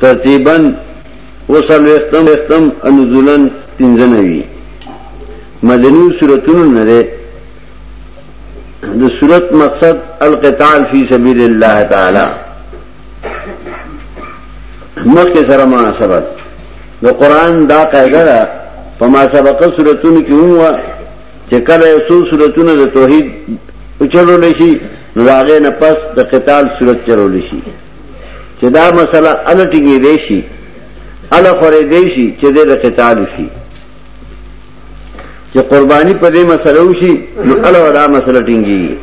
ترتیبا وصل وختم وختم انزولن پنځنوي مدني صورتونو نه ده د صورت مقصد القتال فی سبیل الله تعالی مخکې سره مناسبت د قران دا قاعده ده په ما سبقه صورتونو کې هم چې کله یو څو صورتونه د توحید چلول شي نو هغه نه پس د قتال صورت چلول شي چې دا مسله ان ټینګې دی شي ان خورې دی شي چې د قتال شي چې قرباني په دې مسله وشي نو الله ودا مسله ټینګي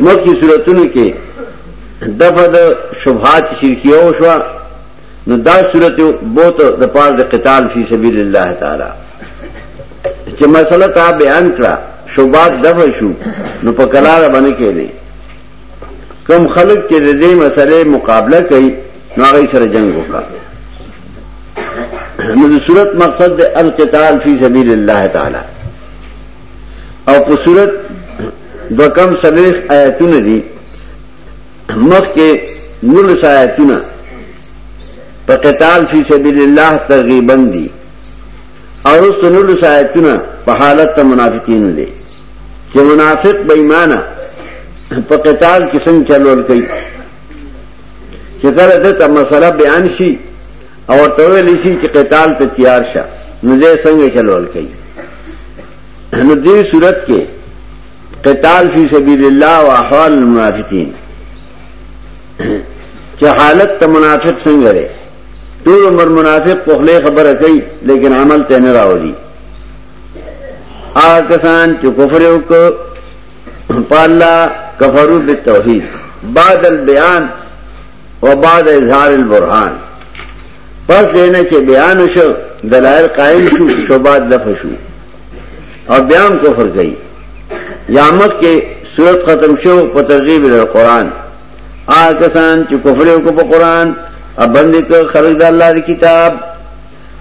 مکه صورتونو کې دفد شبهات شرکیه او شوا نو دا صورت یو بوت د پار د قتال فی سبیل الله تعالی چې مسله تا بیان کړه شوبات دفع شو نو په کلار باندې کېلې کم خلق چې د دې مسلې مقابله کوي نو هغه سره جنگ وکړه نو د صورت مقصد د القتال فی سبیل الله تعالی او په صورت د کم سلیخ آیتونه دي مخ کې نور سایتونه په قتال فی سبیل الله ترغیبا دي او سنور سایتونه په حالت ته منافقین دي چې منافق بې ایمانه په قتال کې څنګه چلول کوي چې کله دته مسله بیان شي او ته ویل شي چې قتال ته تیار شه نو دې څنګه چلول کوي نو دې صورت کې قتال فی سبیل الله او احوال المنافقین چې حالت ته منافق څنګه دی ټول عمر منافق په خله خبره کوي لیکن عمل ته نه راوړي آ کسان چې کفر وکړ پالا کفرو بالتوحید بعد البیان وبعد اظهار البرهان پس دینه چې بیان شو دلائل قائم شو شوبات دفع شو او بیا هم کفر کوي یا مخ کې صورت ختم شو په ترغیب له قران آ کسان چې کفر وکړ په قران او باندې کو خلق د الله دی کتاب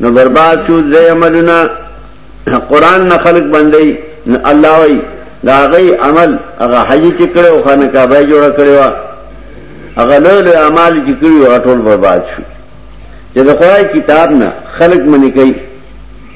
نو برباد شو زې عملونه قران نه خلق باندې نو الله وای دا غي عمل هغه حج چې کړو خانه کعبه جوړ کړو هغه له له اعمال چې کړو ټول برباد شو چې د قران کتاب نه خلق منی کوي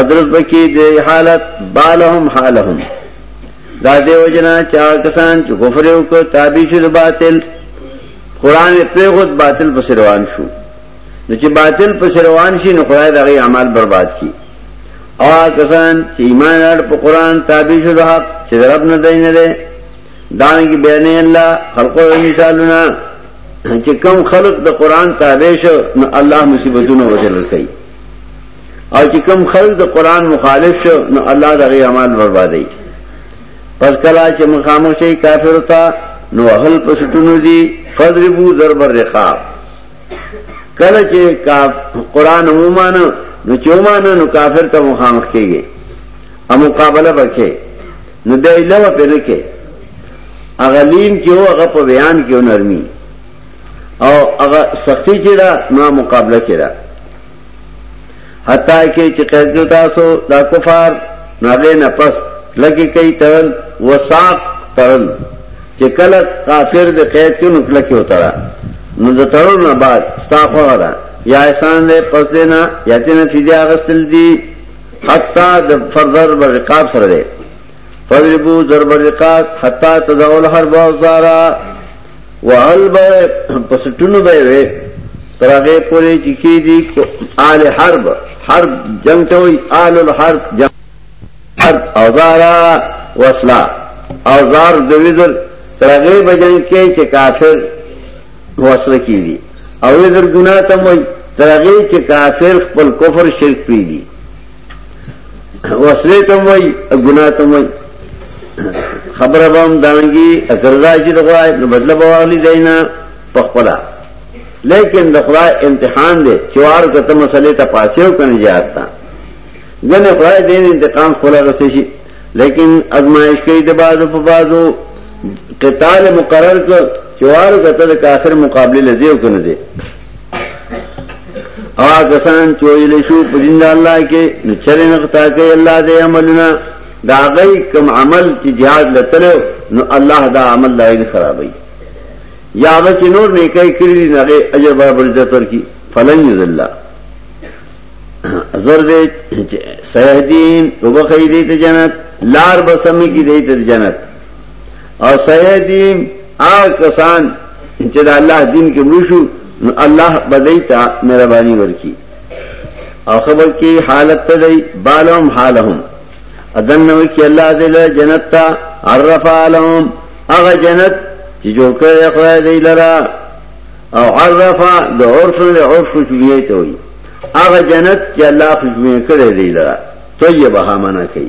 ادرس بکی دے حالت بالهم حالهم دا دے وجنا چا کسان چو کفر او کو تابع شو باطل قران پر خود باطل پس روان شو نو چې باطل پس روان شي نو خدای دغه اعمال برباد کی او کسان چې ایمان اړ په قران تابع شو د حق چې رب نه دین نه دانګي بیان الله خلقو مثالونه چې کم خلق د قران تابع شو نو الله مصیبتونه وجل کوي او چې کوم خلک د قران مخالف شو نو الله دغه اعمال بربادي پس کلا چې مخامخ شي کافر تا نو هل پسټونو دي فضربو ضرب الرقاب کله چې قران ومانه نو چې ومانه نو کافر ته مخامخ کیږي او مقابله وکړي نو بیا یې لوه په نه کې اغلیم کې او هغه په بیان کې نرمي او هغه سختی چې دا نو مقابله کړه حتا کې چې قید نو تاسو دا کفار ناغه نه پس لګي کوي تړل وساق تړل چې کله کافر د قید کې نو کله کې وتړه نو د تړل نه بعد ستاخو را یا احسان له پس دینا یا تینا فدیا غستل دی حتا د فرضر برقاب سره دی فضربو ضرب الرقاب حتا تدعو الحرب والزارا وعل به پسټونو به وې تر هغه پورې چې کې دي آل حرب حرب جنگ ته وي آل الحرب جنگ حرب اوزار وسلا اوزار د وزر تر هغه به جنگ کې چې کافر وسله کې دي او وزر ګناه ته وي تر هغه چې کافر خپل کفر شرک پری دي وسلې ته وای ګناه ته وای خبره به هم دانګي اګرځا چې دغه نو بدله به واغلي دینا پخپلا لیکن د خدای امتحان دی چوار کته مسلې ته پاسیو کنه جاتا ګنه خدای دین انتقام خلا غسې شي لیکن ازمائش کوي د بازو په بازو قتال مقرر کړ چوار کته د کافر مقابله لزیو کنه دی او کسان چې ویل شو په دین د الله کې نو چرې نه خطا کوي الله دې عملونه دا غي کوم عمل چې jihad لته نو الله دا عمل لا نه خرابوي یا هغه چې نور نه کوي کړی نه غي اجر برابر عزت ورکی فلن یذل زر دې سهدین وبخیدې ته جنت لار بسمه کې دې ته جنت او سيديم آغا کسان چې دا الله دین کې مړشو نو الله بدای ته مهرباني ورکي او خبر کې حالت ته دی بالهم حالهم اذن نو کې الله دې له جنت ته عرف علهم هغه جنت چې جوړ کړی خدای دې لرا او عرف د عرف له عرف خوشبوې ته وي هغه جنت چې الله خوشبوې کړی دی لرا طیبه معنی کوي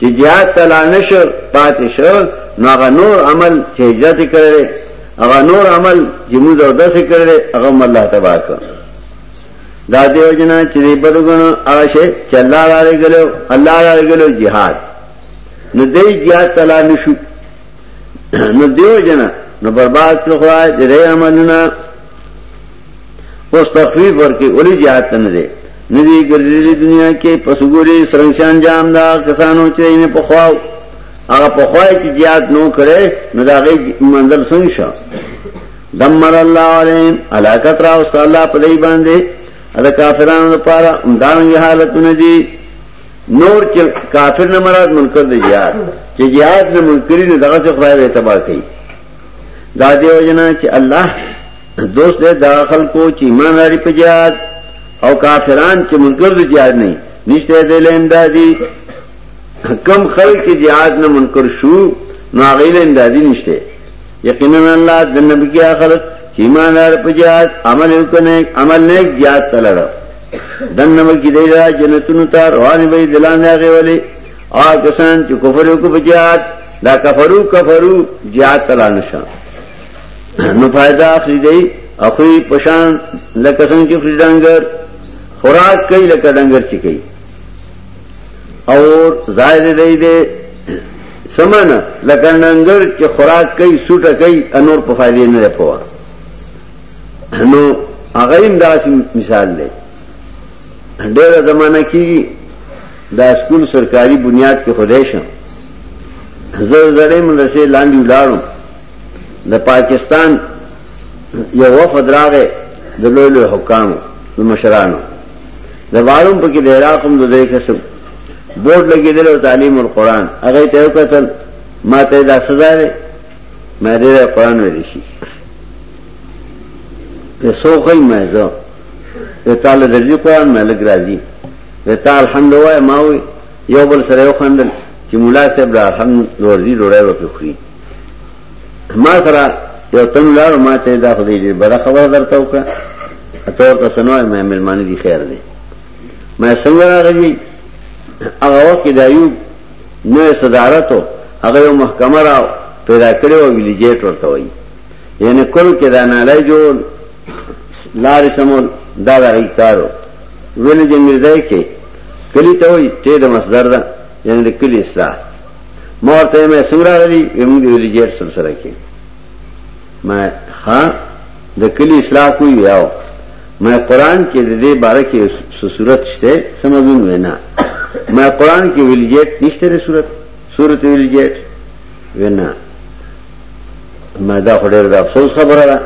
چې جهاد ته لا نشو پاتې شو نو هغه نور عمل چې هجرت کړي هغه نور عمل چې موږ او داسې کړي هغه الله تبارک کړ دا دیو جنا چې بدګنو هغه شی چې الله راغلی ګلو الله راغلی ګلو jihad نو دې jihad ته لا نشو نو دیو جنا نو برباد کړو خدای دې عملونه اوس تخفیف ورکې ولی جهاد ته نه دی نه دی ګرځېدلی دنیا کې پس وګوري سرنشان جام دا کسانو چې یې په خوا هغه په خوا چې جهاد نو کړي نو دا غي منزل څنګه شو دمر الله عليهم علاقت را اوست الله په دې باندې دا کافرانو لپاره امدانګي حالتونه دي نور چې کافر نه مراد منکر دی جهاد چې جهاد نه منکرین دغه څخه خدای به تباہ کوي دا دیو جنا چې الله دوست دې دا خلکو چې ایمان لري په جهاد او کافران چې منکر دي جهاد نه نشته دې لیندادي کم خلک چې جهاد نه منکر شو نو هغه لیندادي نشته یقینا الله د نبی کې خلک چې ایمان لري په جهاد عمل وکنه عمل نه جهاد تلړ دنه کې دی را جنتونو ته روان وي دلان هغه ولي او کسان چې کفر وکړي په جهاد دا کفرو کفرو جهاد تلانه شه نو فائدہ اخلي دی اخوی پشان لکه څنګه چې فریدانګر خوراک کوي لکه ډنګر چې کوي او ظاهر دی دی سمانه لکه ډنګر چې خوراک کوي سوټه کوي انور په فائدې نه پوا نو هغه هم داسې مثال دی ډېره زمانہ کیږي دا سکول سرکاري بنیاد کې خدای شم زه زړې مدرسې لاندې ولاړم د پاکستان یو وفد راغې د لوی لوی حکام د مشرانو د بارون په کې د عراق هم د دې قسم بورډ لګیدل او تعلیم القرآن هغه ته یو قتل ما ته دا سزا ده مې دې قرآن ویل شي په سوخې مې زه ته تعالی درځي قرآن مې لګ راځي ته تعالی الحمد وای ما وي یو بل سره یو خندل چې مولا صاحب را الحمد ورځي ډوړای وکړي ما سره یو تن لار ما ته دا خدای دې بل خبر درته وکړه اته ورته سنوي مې ملمانی دي خیر دی ما څنګه راغلی هغه وخت د ایوب نو صدارتو هغه یو محکمه را پیدا کړو او ویلیجیټ ورته وایي یعنی کول کې دا نه لای جوړ لارې سمول دا دغه کارو ویل جنگل ځای کې کلی ته وایي ته د مصدر ده یعنی د کلی اصلاح ما ورته مې څنګه راغلی موږ د ریجیټ سلسله کې ما ها د کلی اصلاح کوی یاو ما قران کې د دې باره کې صورت شته سمون وینا ما قران کې ویلجیټ نشته د صورت صورت ویلجیټ وینا ما دا خډیر د افسوس خبره ده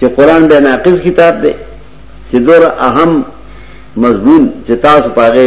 چې قران به ناقص کتاب دی چې دور اهم مضمون چې تاسو پاغه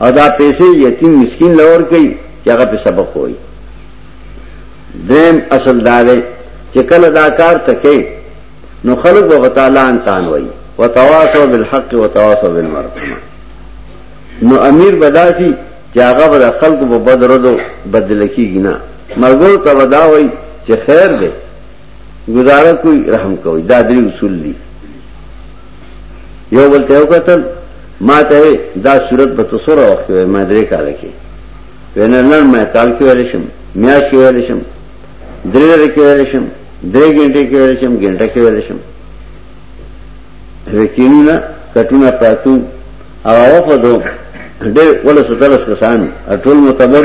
او دا پیسې یتیم مسکین لور کوي چې هغه په سبق وایي دریم اصل دا دی چې کله دا کار ته کوي نو خلق به وتعالى ان تان وایي وتواصوا بالحق وتواصوا بالمرحمه نو امیر بداسي چې هغه به خلق په بدردو بدل کیږي نه مرګو ته ودا وایي چې خیر دی گزاره کوي رحم کوي دا درې اصول دي یو بل ته وکتل ما ته دا صورت به تصور وخت وي ما درې کال کې وینا نن ما کال کې ویل شم میاش کې ویل شم درې ورځې کې ویل شم درې غنټې کې ویل شم غنټه کې ویل شم وکینونه کټونه پاتون او وفدو ډېر ولس تلس کسان ټول متبر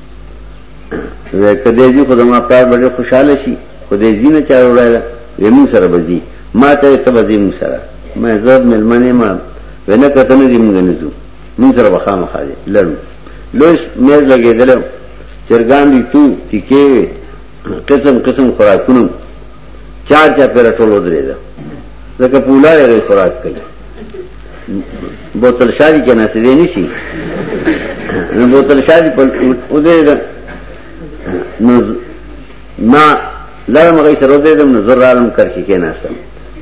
وې کدی دې خو زما پلار ډېر خوشاله شي خو دې زینه چا وړاله وې مون سره بځي ما ته ته بځي مون سره ما زړه ملمنه ما ونه کته نه دې مونږ نه ځو مون سره وخا مخا دې لړو لوش مېز لګېدل چرګان دي تو تکې قسم قسم خوراکونو چار چا پیر ټول ودرې ده لکه پولا یې خوراک کوي بوتل شادي کې نسې دی نشي نو بوتل شادي په ودرې ده نو ما لړم غي سره ودرې ده نو زر عالم کرکې کې ناستم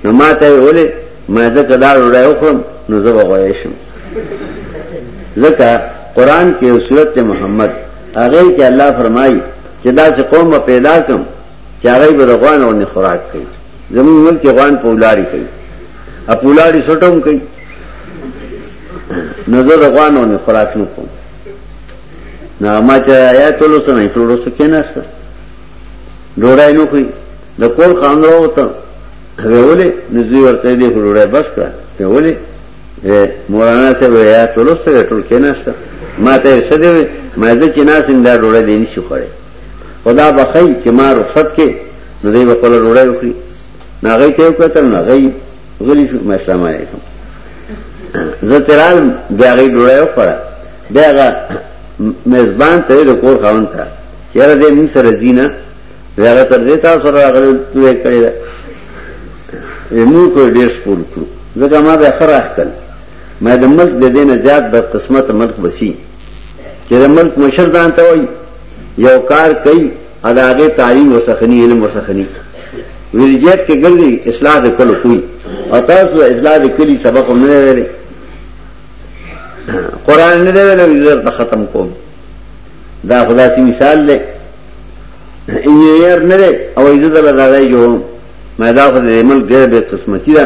نو ما ته ولې ما زه کدا وړای وخم نو زه وغوي شم ځکه قران کې سورته محمد هغه کې الله فرمایي چې دا چې قوم پیدا کم چې هغه به د غوان اونې خوراک کوي زموږ ملک کې غوان په ولاري کوي ا په ولاري سټوم کوي نو زه د غوان اونې خوراک نه کوم نو ما چې آیات ولوسم یې ټول وسو کې نهسته ډوډۍ نه خوري د کور خان راوته ویولې نزوی ورته دې ډوډۍ بس کړه ویولې مولانا صاحب آیات ولوسته ټول کې نهسته ما ته یې څه دی ما زه چې ناسم دا ډوډۍ دې نشي خوړې خدا بخی چې ما رخصت کې نو دی خپل ډوړی وکړي ناغې ته وکړل ناغې غلی شو ما اسلام علیکم زه ترال بیا غي ډوړی وکړه بیا غا میزبان ته د کور خاون ته چیرې دې موږ سره دینه زیاره تر دې تاسو سره غلې دوی کړی دا موږ کو ډیر سپور کړو ځکه ما به خره اخکل مې د ملک د دینه زیات د قسمت ملک بسی چې د ملک مشر ځان ته وایي یو کار کوي اداګه تعلیم وسخنی علم وسخنی ویلجیټ کې ګرځي اصلاح د کلو کوي او تاسو اصلاح د کلی سبق هم نه ویلې قران نه دی ویلې یوزر ته ختم کوم دا خدا سي مثال دی انجینیر نه دی او عزت الله دای جوړ مې دا خو د عمل ګر به قسمتي ده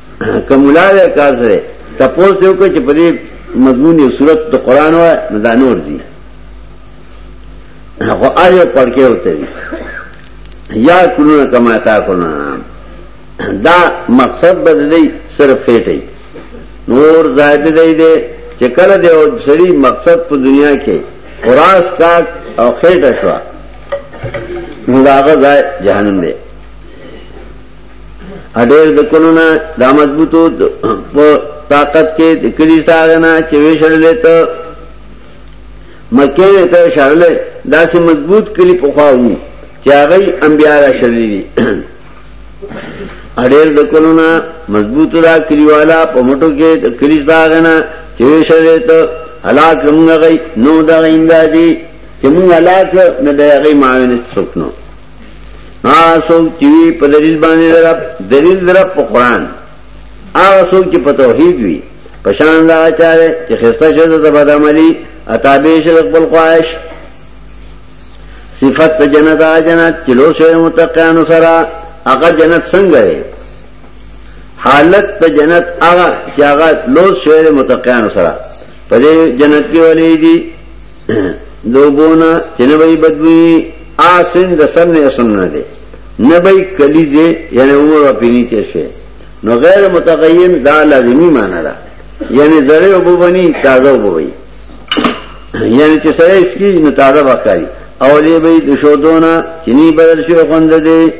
کمولا دې کار سره تاسو یو کې چې په دې مضمون یو صورت د قران و دا نور دي هغه آیه پړکې وته یا کلونه کما تا کلونه دا مقصد بدلی صرف خېټي نور زائد دی دی چې کله دی او سړي مقصد په دنیا کې خراس کا او خېټه شو نو داغه ځای جهنم دی اډیر د کلونه د مضبوطو په طاقت کې د کلی تاغنا چې وشړلې ته مکه ته شړلې داسې مضبوط کلی په خواو چې هغه انبیا را شړلې دي اډیر د کلونه مضبوط را کلیوالا په مټو کې د کلی تاغنا چې وشړلې ته هلاک موږ غي نو دا غیندا دي چې موږ هلاک نه دا غي معاونت سکنو هغه څوک چې وی په دلیل باندې درب دلیل درب په قران هغه څوک چې په توحید وی په شان دا چاره چې خسته شه د بدعملی اتابې شه خپل خواهش صفت ته جنت آ جنت چې لو شه متقینو سره هغه جنت څنګه دی حالت ته جنت هغه چې هغه لو شه متقینو سره په دې جنت کې ولې دي لوبونه چې نه وي بدوي آسن د سن نه سن نه دي نه وي کلیزه یعنی عمر او پینی ته شي نو غیر متغیر دا لازمی معنی ده یعنی زړې وبو بني تازه وبو وي یعنی چې سره اسکی نو تازه وکړي اولی به د شودونه چې ني بدل شي خوند دي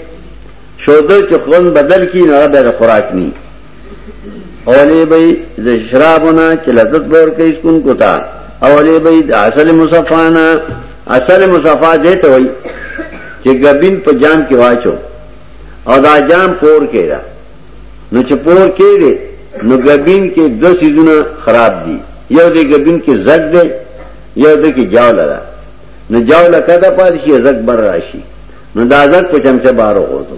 شودل چې خوند بدل کی نه به خوراک ني اولی بی د شرابنا چې لذت بور کوي سکون کوتا اولی بی د اصل مصفانا اصل مصفا دې ته وای چې غبین په جام کې واچو او دا جام پور کېدا نو چې پور کېږي نو غبین کې دو سيزونه خراب دي یو دې غبین کې زګ دی یو دې کې جاو لرا نو جاو لکه دا پاتشي زګ بر راشي نو دا زګ په چمچه بارو غوځو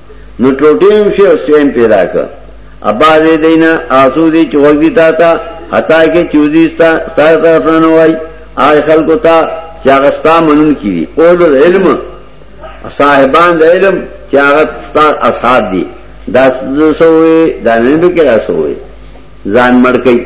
نو ټوټې هم شي او سویم پیدا کړ ابازې دینا آسو دې چې وګ دي تا ته حتا کې چودي ستا ستا طرف نه وای آی خلکو ته چې هغه ستا منون کیږي اول العلم صاحبان د علم چې هغه ستا اصحاب دي دا سوې دا نه به کې راسوې ځان مړ کوي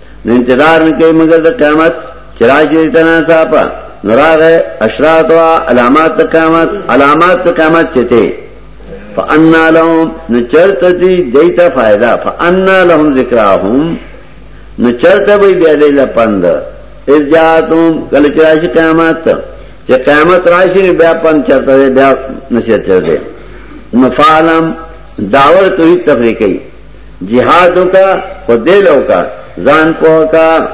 نو انتظار نه کوي مګر د قیامت چرایشي تنا صاحبہ نراغه اشراط او علامات قیامت علامات قیامت چته فانا لهم نو چرته دی دیتا فائدہ فانا لهم ذکرهم نو چرته به بیا دی لپند از جاتم کله چرایشي قیامت چې قیامت راشي بیا پن چرته بیا نشي چرته نفعلم داور توحید تفریقی جهاد وکا خو دل وکا ځان په کا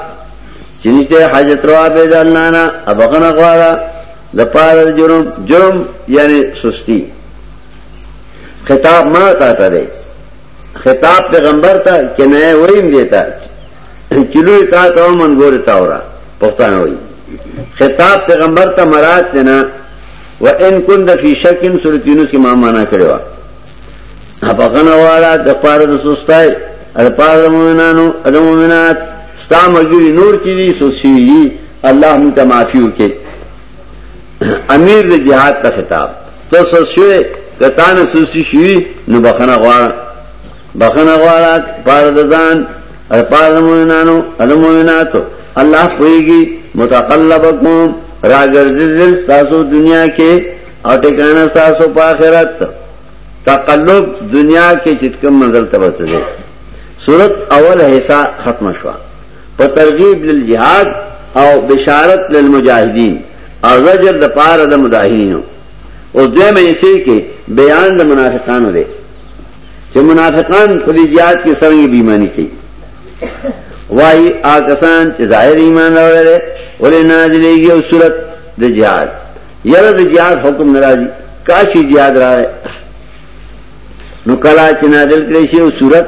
چنيته حاجت روا به ځنانا ابغنه غواړه د پاره جرم جرم یعنی سستی خطاب ما تا ته دی خطاب پیغمبر ته کنه ویم دیتا چلو تا ته من ګور تا ورا پښتانه وای خطاب پیغمبر ته مراد نه و ان کن د فی شکم سورۃ یونس کی ما معنا کړو بغنه واړه د پاره د سستای د پاره د مؤمنانو د مؤمنات ستا مګری نور چې دي سوسي الله مون ته معافي وکي امیر د جهاد ته خطاب تو سوسي کته نه سوسي شي نو بخنه غواړه بخنه غواړه پاره د ځان د پاره د مؤمنانو د مؤمناتو الله پويږي متقلبکم راګرځي تاسو دنیا کې او ټکانه تاسو په آخرت تقلب دنیا کې چټکم منزل ته ورسېږي صورت اول حصہ ختم شو په ترغیب للجهاد او بشارت للمجاهدین او زجر د پاره د مداهینو او دویمه حصے کې بیان د منافقانو دی چې منافقان په دې جهاد کې څنګه بیمانی کوي وای آکسان چې ظاهر ایمان اورل ولې نازلېږي او صورت د جهاد یره د جهاد حکم ناراضي کاشي جهاد راغی نو کلا چې نازل کړی شی او صورت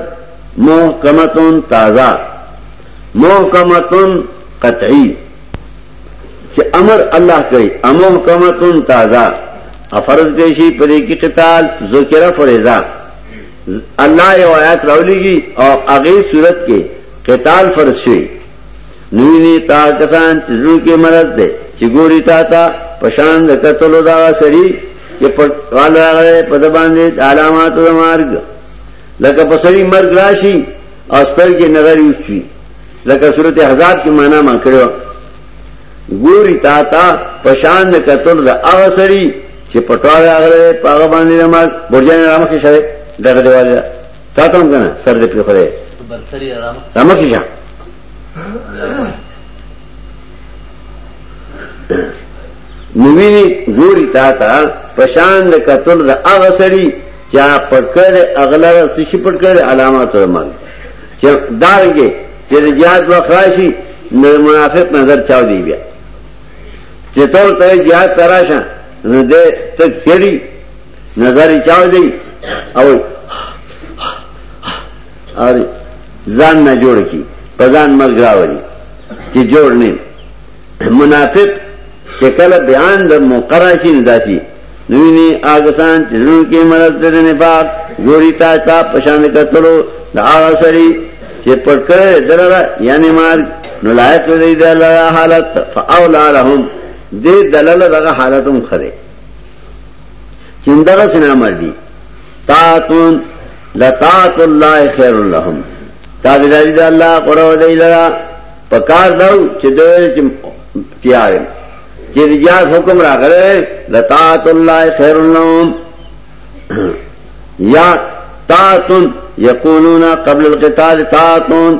محکمتون تازه محکمتون قطعی چې امر الله کوي امحکمتون تازه افرض کړی شی په دې کې قتال ذکر فرزا الله یو آیات راولېږي او هغه صورت کې قتال فرض شي نوینی تا کسان چزرو کې مرض دی چې ګوري تا ته پشان د قتلو دا سړي چې په غاله راغلی په د باندې علامات د مرګ لکه په سړي مرګ راشي او سترګې نظر یوچوي لکه صورت حزاب کې معنا ما کړو ګوري تا ته پشان د قتل دا هغه سړي چې پټوال راغلی په هغه باندې د مرګ برجانه رامخې شوی دغه دیواله تا ته هم کنه سر دې پرې خره رامه کې شه نویني ګوري تا ته پشان د قتل د هغه سړي چا پکړ اغلر سشي پکړ علامات ورمال چې دارګه چې جهاد وخراشي نو منافق نظر چاو دی بیا چې تور ته جهاد تراشه نو دې تک سړي نظر چاو دی او اور ځان نه جوړ کی په ځان مرګ راوړي چې جوړ نه منافق چې کله بیان د مقراشین داسي نویني آګسان چې نو کې مرز د نفاق ګوري تا تا پشان کتلو د هغه سری چې پر کړه دره یعنی مار نو لایق دی د حالت فاولا لهم دې دلاله دغه حالتوم خره چې همدغه سنا امر دي طاعتون لطاعت الله خیر لهم تابعداري د الله قرو دی لرا پکار داو چې دوی چې تیار چې رجال حکم راغله لطاعت الله خیر لهم یا طاعتون یقولون قبل القتال طاعتون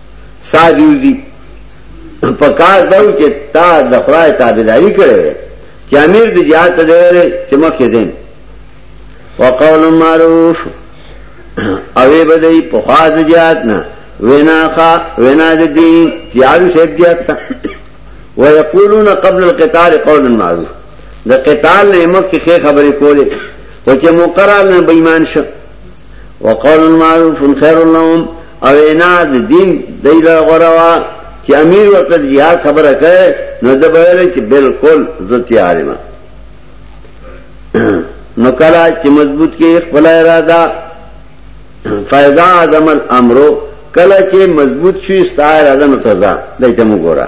سا دی وزي په کار دا و چې تا د خدای تابعداري کړې چې امیر د جهاد ته دی چې مخکې دین وقول معروف اوې بدای په خاص جهاد نه وینا خا وینا د دین تیارو شپ جهاد ته ويقولون قبل القتال قولا معروف د قتال نه مخکې خې خبرې کولې او چې مقرر نه بېمان شو وقول معروف خير لهم او اینا د دین دی له غره وا چې امیر ورته جهاد خبره کوي نو د بهر چې بالکل زه تیار یم نو کله چې مضبوط کې خپل اراده فائدہ عدم الامر کله چې مضبوط شي ستاره اراده نو تزا دایته مو ګوره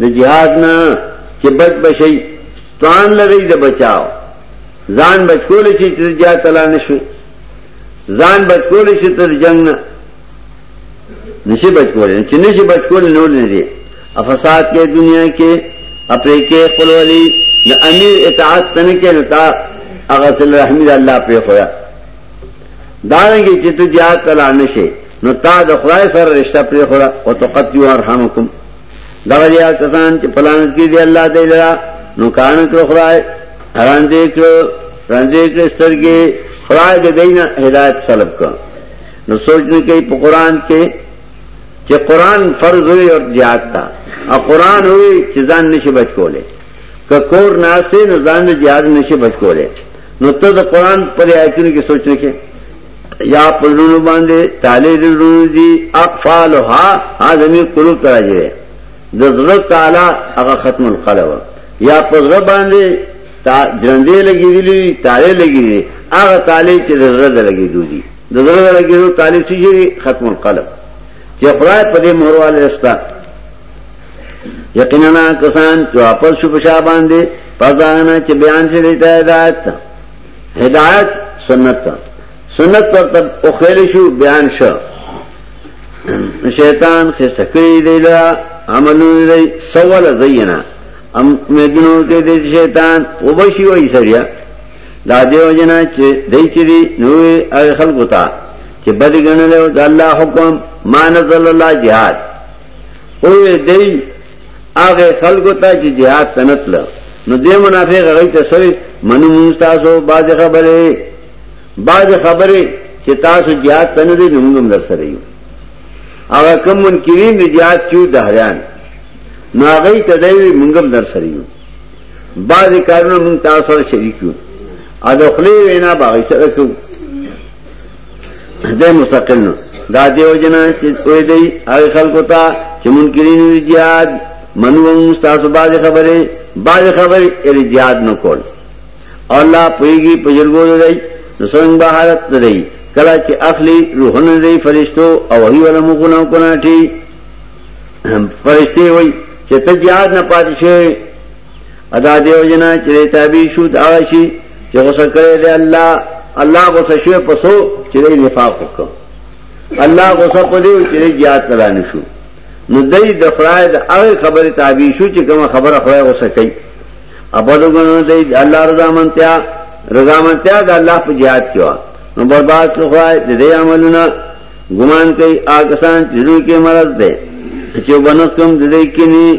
د جهاد نه چې بچ بشي توان لري د بچاو ځان بچ کول شي چې جهاد تلا نشي ځان بچ کول شي تر جنگ نه نشي بچ کول چې نشي بچ کول نه ولري افساد کې دنیا کې اپرې کې خپل ولي د امیر اطاعت تنه کې نتا هغه صلی رحمی الله په خدا دارنګي چې ته جهاد تلا نشي نو تا د خدای سره رشتہ پرې خورا او تقتیو ارحمکم دغه دیا کسان چې پلانت کې دی الله دې لرا نو کان کړو خدای حرام دې کړو رنځې کړې سترګې خدای دې دینه هدایت سلب کړ نو سوچ نه کوي په قران کې چې قران فرض وي او jihad تا او قران وي چې ځان نشي بچ کوله که کور ناشته نو ځان د jihad نشي بچ کوله نو ته د قران پر آیتونو کې سوچ نه کې یا پلونو باندې تالې درونو دي اقفالها اعظمي قلوب تراجه د زړه تعالی هغه ختم القلب یا په زړه باندې تا جرندې لګېدلې تالې لګېدلې هغه تالې چې د زړه د لګېدو دي د زړه د لګېدو تالې چې ختم القلب چې خدای په دې مورواله استا یقینا کسان چې واپس شو په شابان دي پزانه چې بیان شې دی ته هدایت هدایت سنت ته سنت ورته او خیر شو بیان شو شیطان خسته کړی دی لرا عملونه دی سوال زینا ام مدنو کې دی شیطان وبشي وای سړیا دا دیو جنا چې دای چې دی نو هغه خلکو ته چې بد ګڼل او د الله حکم ما نزل الله jihad او دی هغه خلکو ته چې jihad تنتل نو دې منافق هغه ته سوي منو موږ تاسو باز خبره باز خبره چې تاسو jihad تنه دې موږ هم در سره یو هغه کوم منکرین دې jihad چې دهریان نو هغه ته دې موږ هم در سره یو باز کارونه موږ تاسو سره شریک یو اځخلې وینا باغی سره کوو دی مستقل نو دا دیو جنا چې کوی دی هغه خلکو ته چې منکرین وی jihad منوم تاسو باز خبره باز خبره ال jihad نه کول الله پویږي پجرګو دی نو څنګه بهارت دی کله چې اخلي روحونه دی فرشتو او هی ولا مخونه کونه ټی فرشتي وای چې ته jihad نه پاتې شوی ادا دیو جنا چې تابع شو دا شي چې غوسه کړی دی الله الله غوسه شوی پسو چې نفاق وکړ الله غوسه په دې چې جهاد تلا نشو نو دای د خدای د هغه خبره تابع شو چې کوم خبره خدای غوسه کوي ابدو غنو دای الله رضا منتیا رضا منتیا د الله په جهاد کې و نو برباد شو خدای د دې عملونه ګمان کوي آګسان چې دوی کې مرز ده چې بنو کوم د دې کې نه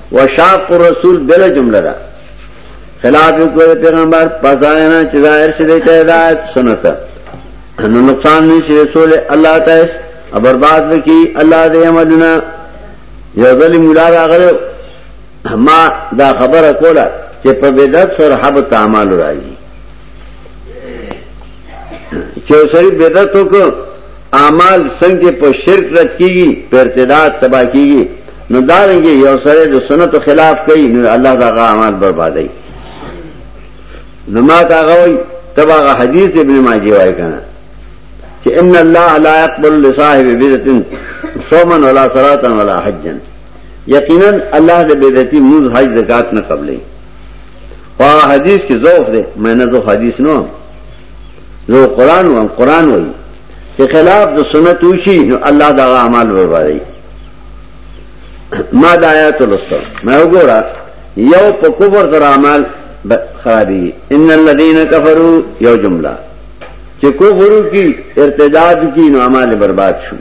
وشاق الرسول بلا جمله ده خلاف وکړي پیغمبر پزاینا چې ظاهر شې د هدایت سنت نو نقصان نشي رسول الله تعالی او برباد وکي الله دې عملونه یو ځل مولا راغلو ما دا خبره کوله چې په بدعت سره حبت اعمال راځي چې سری بدعت وکړو اعمال څنګه په شرک رات کیږي په ارتداد تباہ کیږي نو دارنګي یو سره د سنتو خلاف کوي نو الله دا غامات بربادي نو ما تا غوي تبا غ حدیث ابن ماجه وای کنه چې ان الله لا يقبل لصاحب بدعه صوما ولا صلاه ولا حجا یقینا الله د بدعتي موز حج زکات نه قبلې او حدیث کې ضعف ده مې نه ضعف حدیث نو نو قران و قران وای چې خلاف د سنت وشي نو الله دا اعمال بربادي ما دا آیات لوستل ما وګوره یو په کفر سره عمل خرابي ان الذين كفروا یو جمله چې کفر کی ارتداد کی نو عمل برباد شو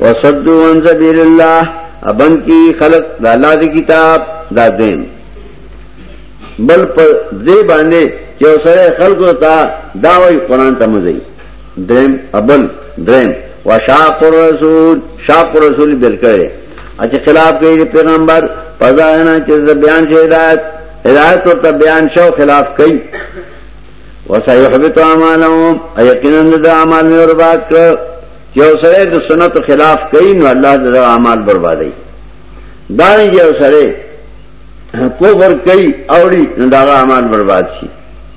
وصدوا عن سبيل الله ابن کی خلق د الله دی کتاب دا دین بل په دې باندې چې سره خلکو ته دا وایي قران ته مزي دریم ابل دریم وشاق الرسول شاق الرسول بل کړي اچ خلاف کوي پیغمبر پزاینه چې بیان شي هدایت هدایت او ته بیان شو خلاف کوي وسيحبط اعمالهم یقینا د اعمال مې برباد کړ چې اوسره د سنت خلاف کوي نو الله د اعمال بربادي دا نه چې اوسره کوبر کوي اوړي نو دا اعمال برباد شي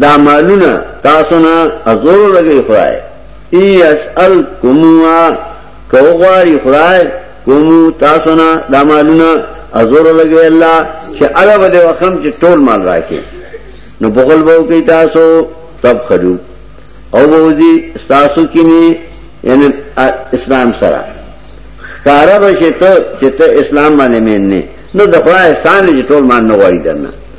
دا مالونه تاسو نه ازور لګي خدای ای اسال کوموا کوغاری خدای کوم تاسو نه دا مالونه ازور لګي الله چې اړه بده وخم چې ټول مال راکې نو بغل بو کوي تاسو تب خلو او وځي تاسو کې نه یعنی اسلام سره کارا بشه ته چې ته اسلام باندې مين نه نو د خدای احسان چې ټول مان نه غواړي درنه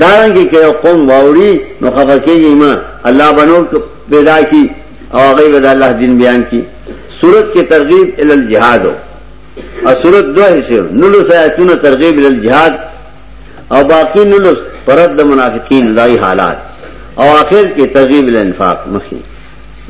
دارنګه کې یو قوم واوري نو خفه کېږي ما الله بنور پیدا کی او هغه به د الله دین بیان کی صورت کې ترغیب ال الجهاد او صورت دوه حصے نلو سایتونه ترغیب ال الجهاد او باقی نلو پرد د منافقین لای حالات او اخر کې ترغیب ال الانفاق مخې